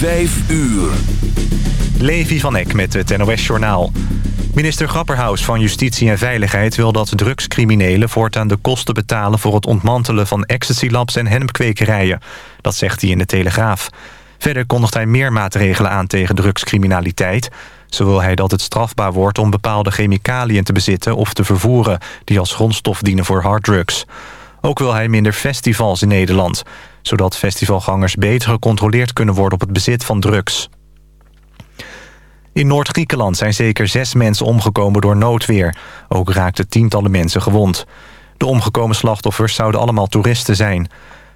Vijf uur. Levi van Eck met het NOS-journaal. Minister Grapperhaus van Justitie en Veiligheid wil dat drugscriminelen voortaan de kosten betalen voor het ontmantelen van ecstasy-labs en hennepkwekerijen. Dat zegt hij in de Telegraaf. Verder kondigt hij meer maatregelen aan tegen drugscriminaliteit. Zo wil hij dat het strafbaar wordt om bepaalde chemicaliën te bezitten of te vervoeren... die als grondstof dienen voor harddrugs. Ook wil hij minder festivals in Nederland... zodat festivalgangers beter gecontroleerd kunnen worden op het bezit van drugs. In Noord-Griekenland zijn zeker zes mensen omgekomen door noodweer. Ook raakten tientallen mensen gewond. De omgekomen slachtoffers zouden allemaal toeristen zijn.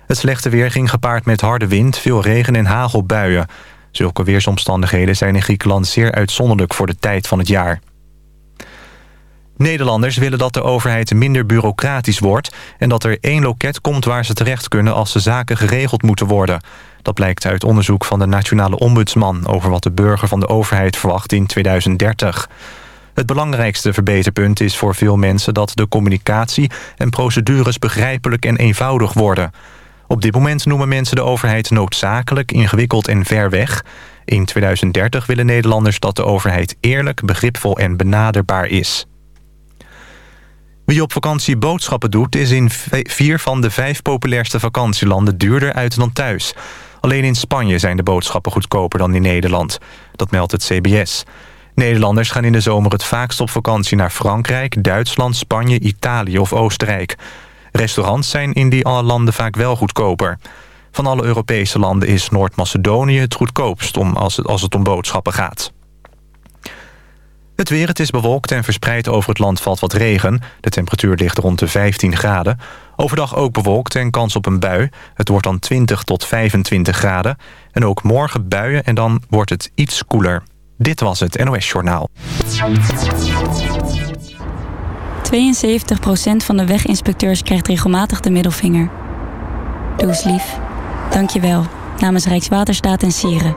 Het slechte weer ging gepaard met harde wind, veel regen en hagelbuien. Zulke weersomstandigheden zijn in Griekenland zeer uitzonderlijk voor de tijd van het jaar. Nederlanders willen dat de overheid minder bureaucratisch wordt... en dat er één loket komt waar ze terecht kunnen als de zaken geregeld moeten worden. Dat blijkt uit onderzoek van de Nationale Ombudsman... over wat de burger van de overheid verwacht in 2030. Het belangrijkste verbeterpunt is voor veel mensen... dat de communicatie en procedures begrijpelijk en eenvoudig worden. Op dit moment noemen mensen de overheid noodzakelijk, ingewikkeld en ver weg. In 2030 willen Nederlanders dat de overheid eerlijk, begripvol en benaderbaar is. Wie op vakantie boodschappen doet... is in vier van de vijf populairste vakantielanden duurder uit dan thuis. Alleen in Spanje zijn de boodschappen goedkoper dan in Nederland. Dat meldt het CBS. Nederlanders gaan in de zomer het vaakst op vakantie naar Frankrijk... Duitsland, Spanje, Italië of Oostenrijk. Restaurants zijn in die landen vaak wel goedkoper. Van alle Europese landen is Noord-Macedonië het goedkoopst... Om als, als het om boodschappen gaat. Het weer, het is bewolkt en verspreid over het land valt wat regen. De temperatuur ligt rond de 15 graden. Overdag ook bewolkt en kans op een bui. Het wordt dan 20 tot 25 graden. En ook morgen buien en dan wordt het iets koeler. Dit was het NOS Journaal. 72% van de weginspecteurs krijgt regelmatig de middelvinger. Doe eens lief. Dank je wel. Namens Rijkswaterstaat en Sieren.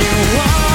you want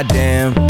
Goddamn,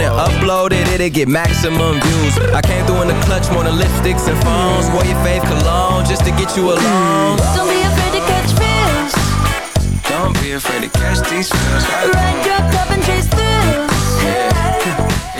and upload it, it'll get maximum views. I came through in the clutch more than lipsticks and phones. Wore your fave cologne just to get you alone. Don't be afraid to catch feels. Don't be afraid to catch these feels. Ride your cup and chase yeah, yeah,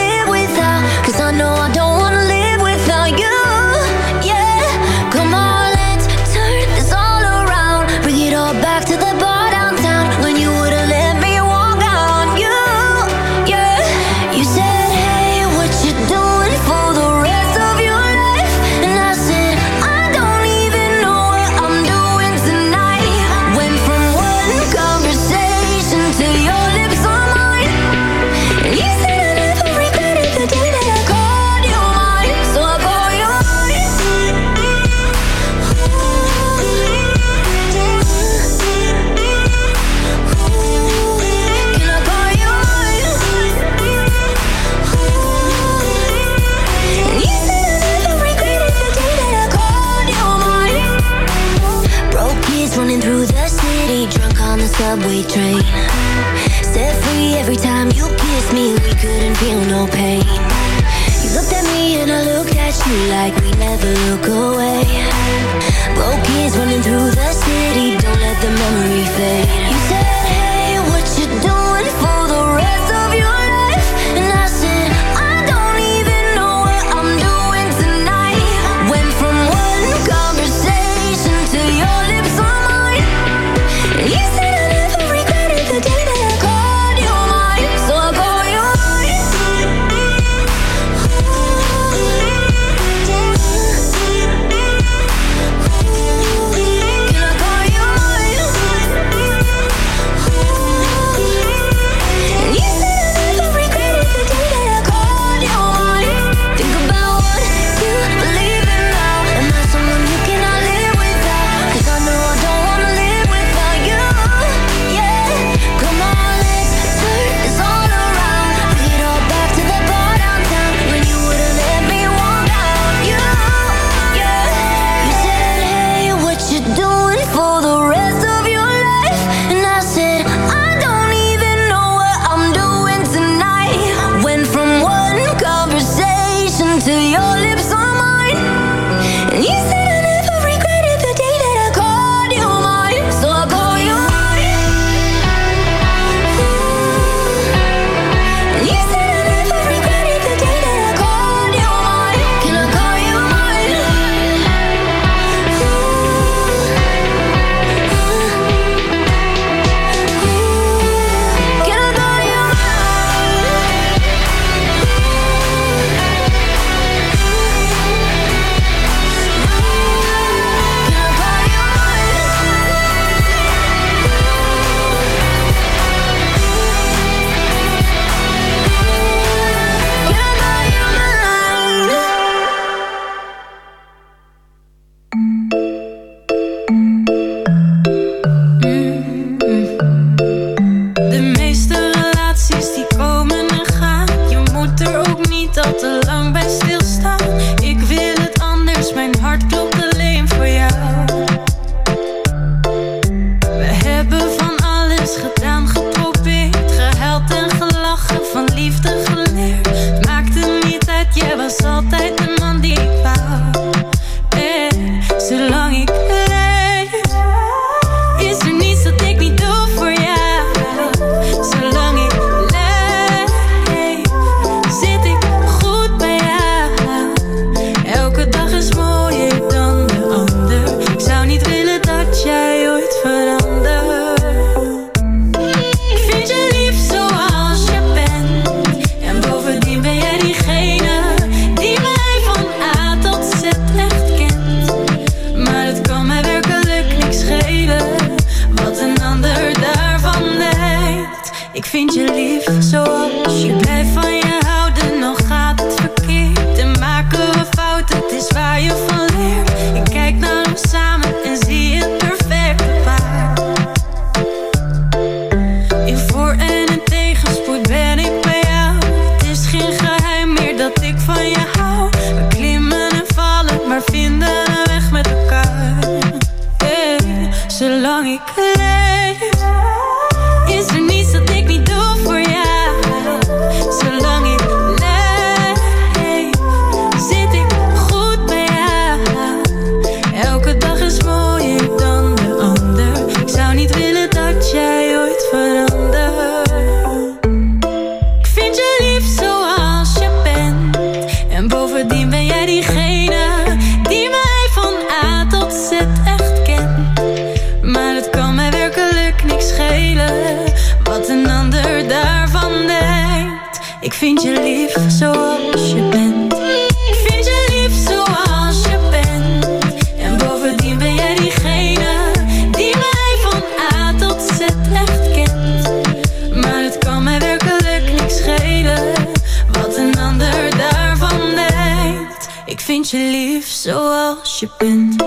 wat een ander daarvan denkt. Ik vind je lief zoals je bent.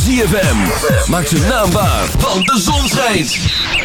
ZFM. Maak zijn naam waar, want de zon schijnt.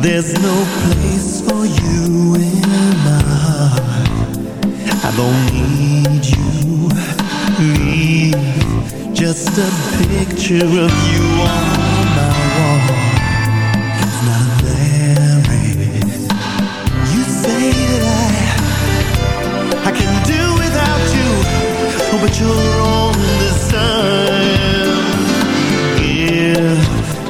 There's no place for you in my heart. I don't need you. Leave just a picture of you on my wall. It's not married. You say that I I can do without you, but you're wrong this time.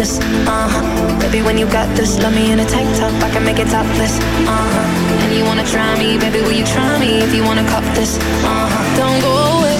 this, uh-huh. Baby, when you got this, love me in a tank top I can make it topless, uh-huh. And you wanna try me, baby, will you try me If you wanna cop this, uh-huh. Don't go away.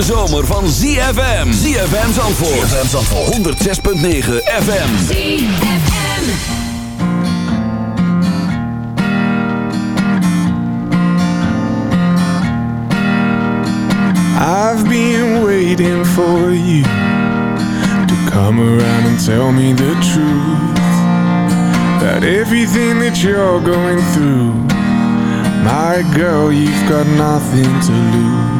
hete zomer van ZFM. ZFM Zandvoort. ZFM Zandvoort. 106.9 FM. ZFM. I've been waiting for you to come around and tell me the truth about everything that you're going through. My girl, you've got nothing to lose.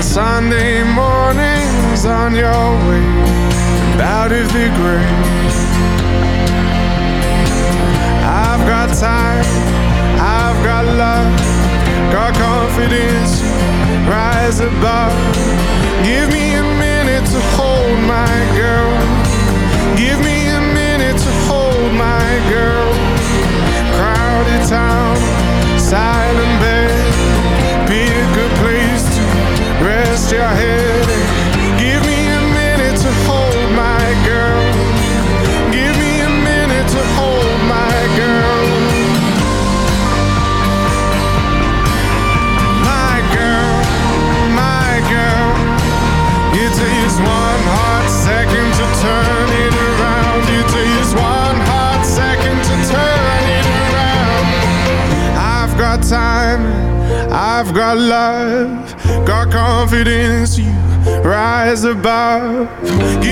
Sunday mornings on your way out of the grave. I've got time, I've got love, got confidence, rise above. Give me above.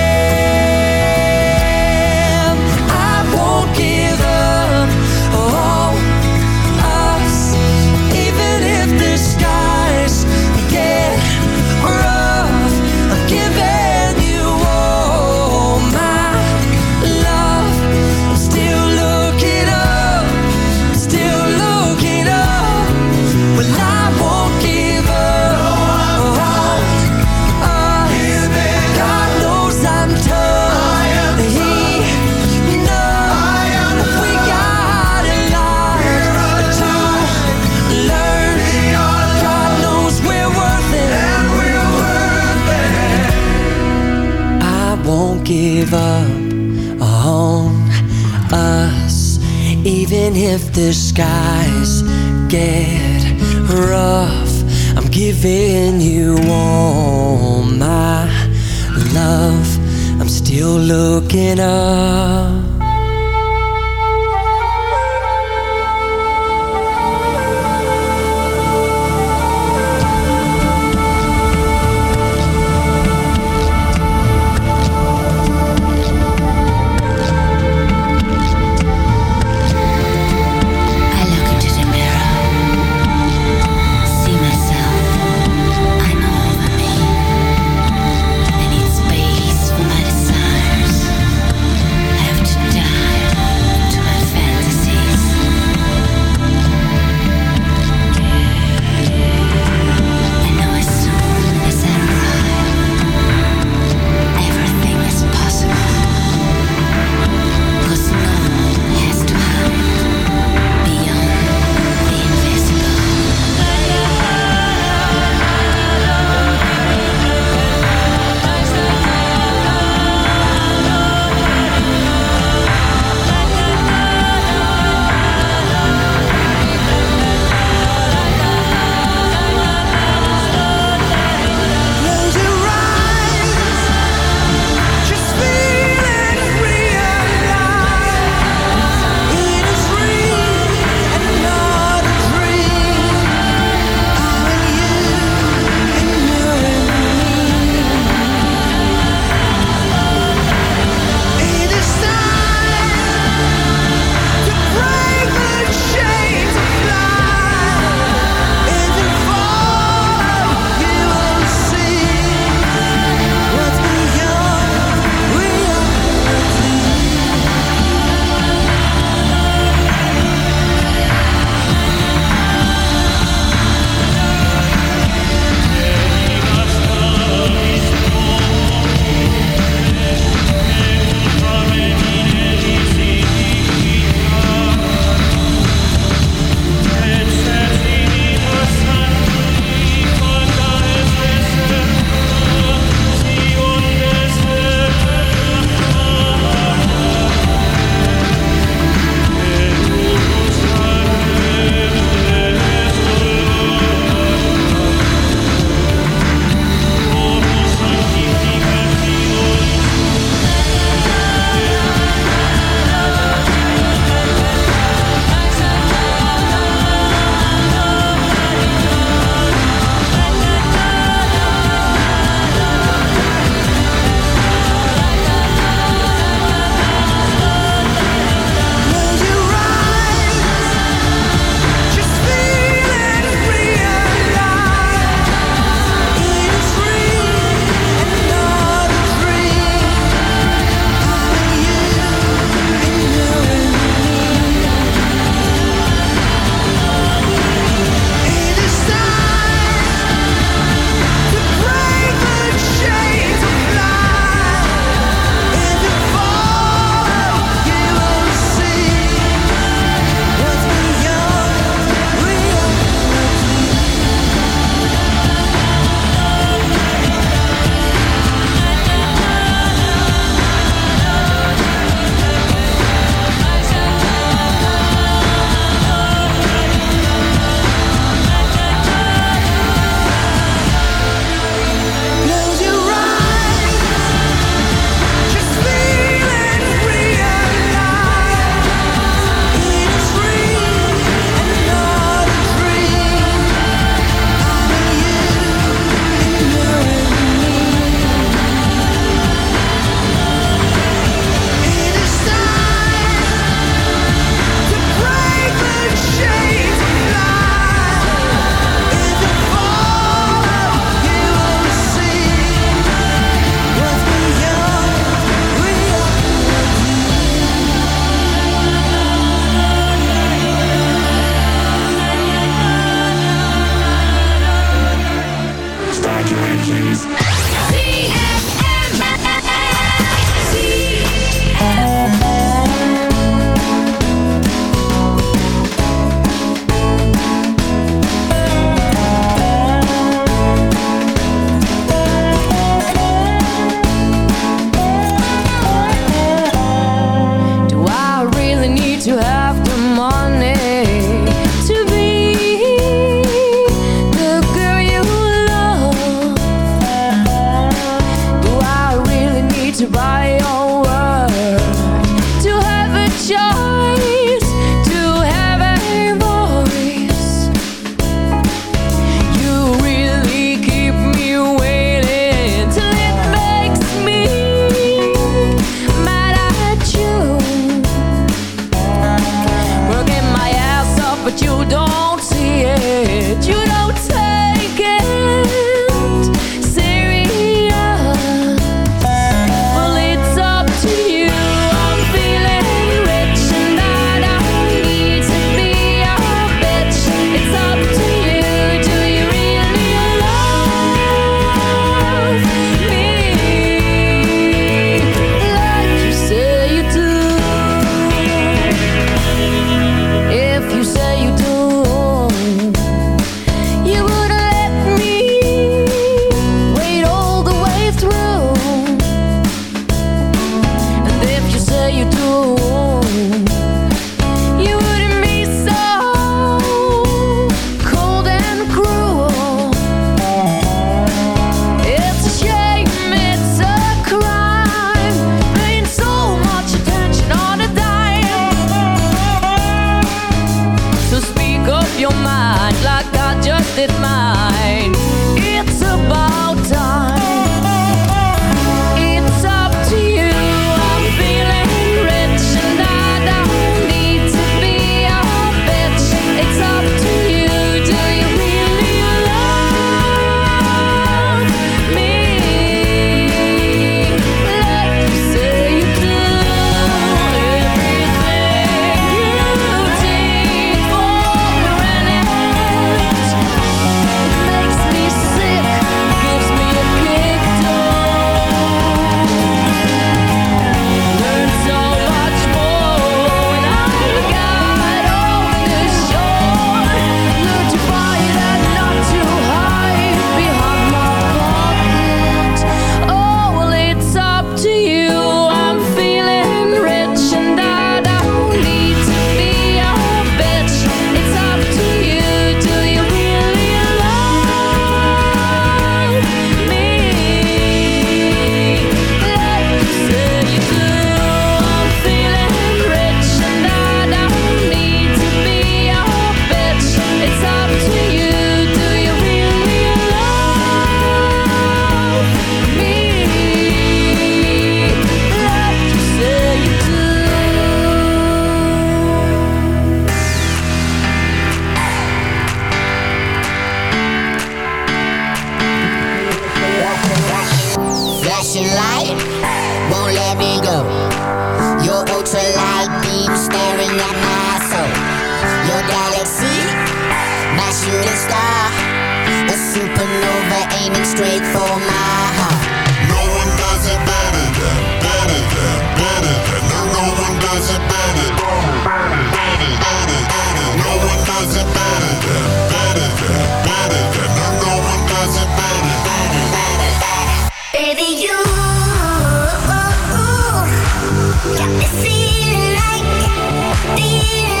Feeling